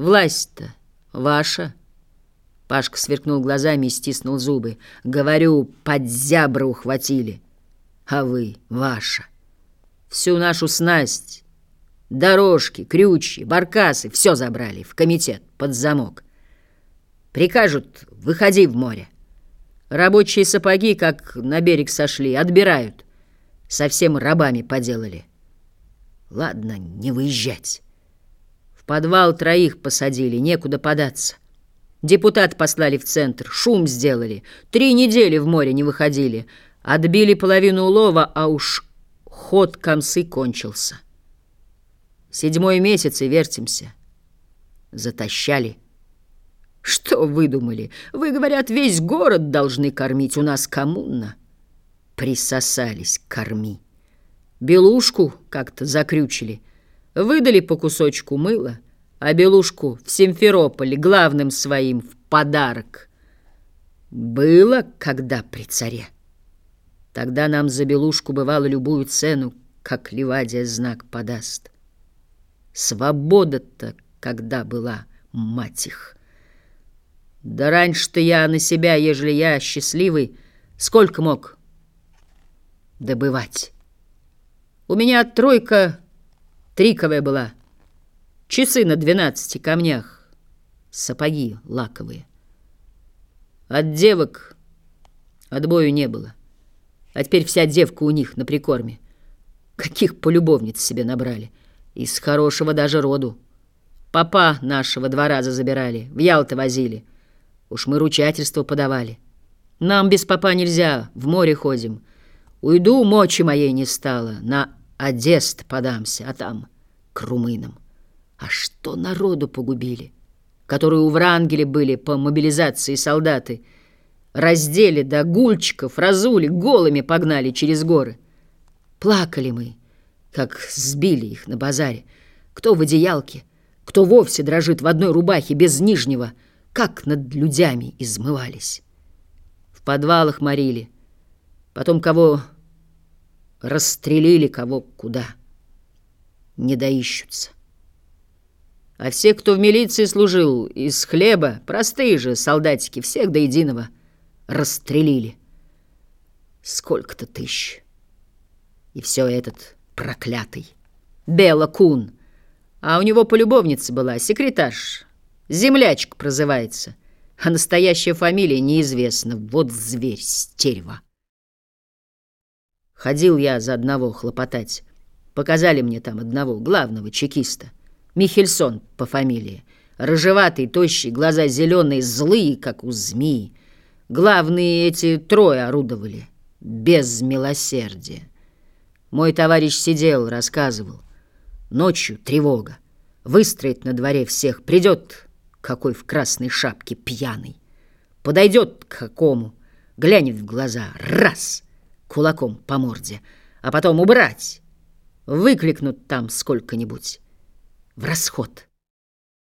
Власть-то ваша. Пашка сверкнул глазами и стиснул зубы. Говорю, под зябры ухватили. А вы ваша. Всю нашу снасть, дорожки, крючи, баркасы, все забрали в комитет под замок. Прикажут, выходи в море. Рабочие сапоги, как на берег сошли, отбирают. Совсем рабами поделали. Ладно, не выезжать. Подвал троих посадили, некуда податься. Депутат послали в центр, шум сделали. Три недели в море не выходили. Отбили половину улова, а уж ход комсы кончился. Седьмой месяц и вертимся. Затащали. Что выдумали? Вы, говорят, весь город должны кормить. У нас коммуна. Присосались, корми. Белушку как-то закрючили. Выдали по кусочку мыла, а белушку в Симферополе главным своим в подарок. Было, когда при царе. Тогда нам за белушку бывало любую цену, как Ливадия знак подаст. Свобода-то когда была, мать их! Да раньше-то я на себя, ежели я счастливый, сколько мог добывать? У меня тройка триковая была, часы на двенадцати камнях, сапоги лаковые. От девок отбою не было, а теперь вся девка у них на прикорме. Каких полюбовниц себе набрали, из хорошего даже роду. Папа нашего два раза забирали, в Ялты возили — Уж мы ручательство подавали. Нам без папа нельзя, в море ходим. Уйду, мочи моей не стало, на Одест подамся, а там к румынам. А что народу погубили, которые у Врангеля были по мобилизации солдаты, раздели до гульчиков, разули, голыми погнали через горы. Плакали мы, как сбили их на базаре. Кто в одеялке, кто вовсе дрожит в одной рубахе без нижнего — как над людьми измывались. В подвалах морили, потом кого расстрелили, кого куда. Не доищутся. А все, кто в милиции служил, из хлеба, простые же солдатики, всех до единого, расстрелили. Сколько-то тысяч. И все этот проклятый. Бела Кун. А у него полюбовница была, секретарь, Землячка прозывается, а настоящая фамилия неизвестна. Вот зверь, стерва. Ходил я за одного хлопотать. Показали мне там одного, главного чекиста. Михельсон по фамилии. Рыжеватый, тощий, глаза зеленые, злые, как у змеи. Главные эти трое орудовали. Без милосердия. Мой товарищ сидел, рассказывал. Ночью тревога. Выстроит на дворе всех, придет какой в красной шапке пьяный. Подойдет к какому, глянет в глаза, раз, кулаком по морде, а потом убрать. Выкликнут там сколько-нибудь в расход.